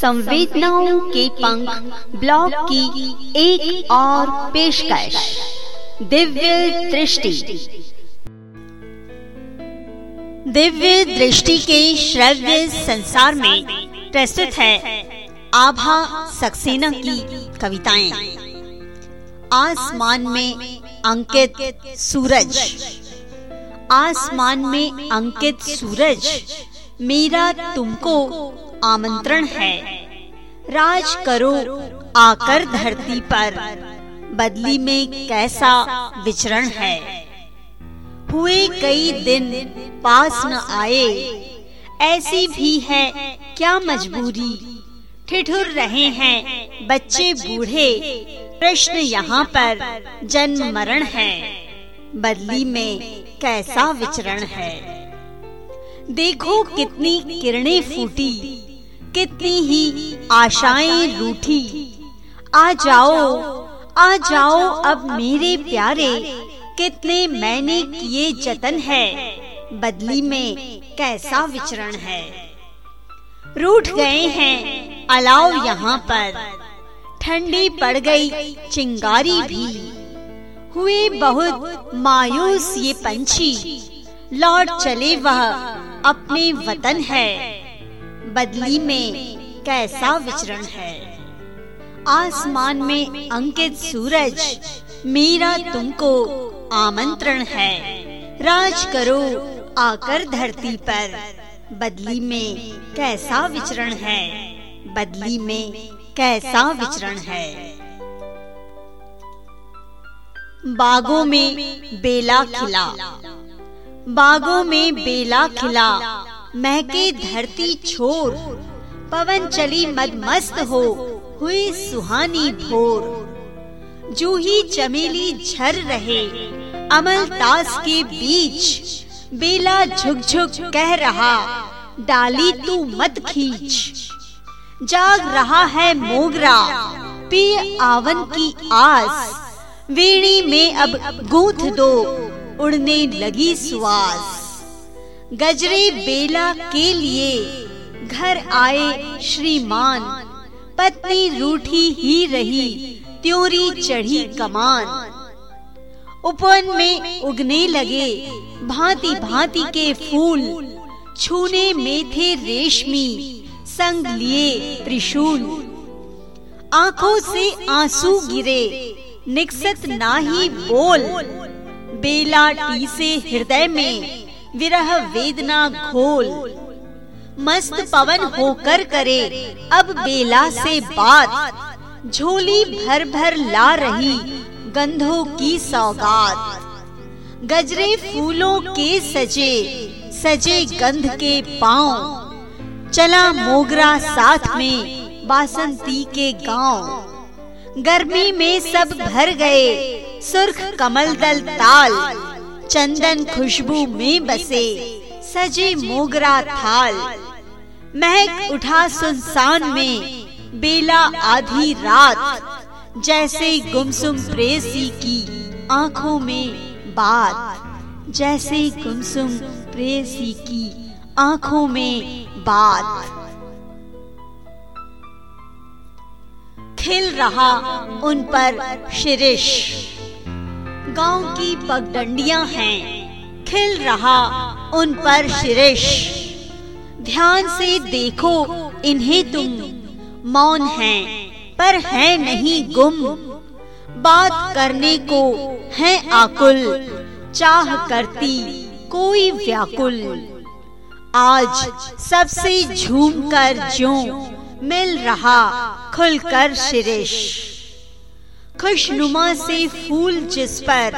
संवेदनाओं के पंख ब्लॉग की एक और पेशकश। दिव्य दृष्टि। दिव्य दृष्टि के श्रव्य संसार में प्रस्तुत है आभा सक्सेना की कविताएँ। आसमान में अंकित सूरज। आसमान में अंकित सूरज, मेरा तुमको आमंत्रण है। राज करो आकर धरती पर। बदली में कैसा विचरण है। हुए कई दिन पास न आए। ऐसी भी है क्या मजबूरी। ठिठुर रहे हैं बच्चे बूढ़े। प्रश्न यहाँ पर जन्म मरण है। बदली में कैसा विचरण है। देखो कितनी किरणें फूटी। कितनी ही आशाएँ रूठी। आ जाओ आ जाओ अब मेरे प्यारे, कितने मैंने किए जतन है, बदली में कैसा विचरण है। रूठ गए हैं, अलाव यहाँ पर। ठंडी पड़ गई चिंगारी भी। हुए बहुत मायूस ये पंछी, लौट चले वह अपने वतन है। बदली में कैसा विचरण है? आसमान में अंकित सूरज, मेरा तुमको आमंत्रण है। राज करो आकर धरती पर। बदली में कैसा विचरण है? बदली में कैसा विचरण है? बागों में बेला खिला। बागों में बेला खिला। महके धरती छोर, पवन चली मदमस्त हो, हुई सुहानी भोर। जूही चमेली झर रहे, अमल तास के बीच, बेला झुक झुक कह रहा, डाली तू मत खींच। जाग रहा है मोगरा पी आवन की आस, वीणी में अब गूंथ दो, उड़ने लगी सुवास। गजरे बेला के लिए घर आए श्रीमान। पत्नी रूठी ही रही, त्योरी चढ़ी कमान। उपवन में उगने लगे भांति भांति के फूल, छूने में थे रेशमी, संग लिए त्रिशूल। आँखों से आँसू गिरे, निकसत ना ही बोल। बेला टी से हृदय में विरह वेदना घोल। मस्त पवन होकर करे, अब बेला से बात। झोली भर भर ला रही गंधों की सौगात। गजरे फूलों के सजे सजे गंध के पाँव। चला मोगरा साथ में बासंती के गाँव। गर्मी में सब भर गए, सुर्ख कमल दल ताल। चंदन खुशबू में बसे, सजे मोगरा थाल। महक उठा सुनसान में, बेला आधी रात। जैसे गुमसुम प्रेसी की आँखों में बात। जैसे गुमसुम प्रेसी की आँखों में बात। खिल रहा उन पर शिरिश गाँव की पगडंडियाँ हैं। खिल रहा उन पर शिरिश ध्यान से देखो इन्हें तुम। मौन हैं, पर है नहीं गुम। बात करने को है आकुल। चाह करती कोई व्याकुल। आज सबसे झूम कर जो मिल रहा खुलकर शिरिश खुशनुमा से फूल जिस पर,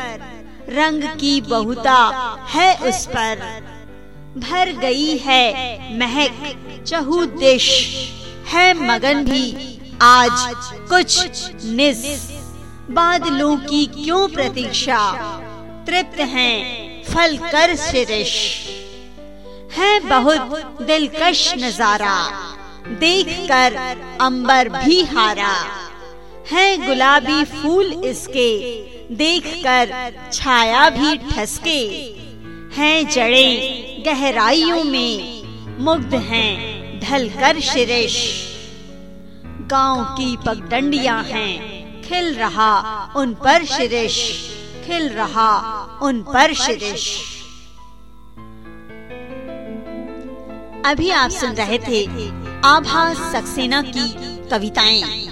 रंग की बहुता है उस पर। भर गई है महक, चहु दिश है मगन भी, आज कुछ निस। बादलों की क्यों प्रतीक्षा? तृप्त हैं फल कर शिरिश है बहुत दिलकश नज़ारा, देखकर अंबर भी हारा। है गुलाबी फूल इसके, देखकर छाया भी ठसके। हैं जड़े गहराइयों में, मुग्ध हैं ढलकर शिरेश गाँव की पगडंडियाँ हैं, खिल रहा उन पर शिरिश खिल रहा उन पर शिरिश अभी आप सुन रहे थे आभा सक्सेना की कविताएँ।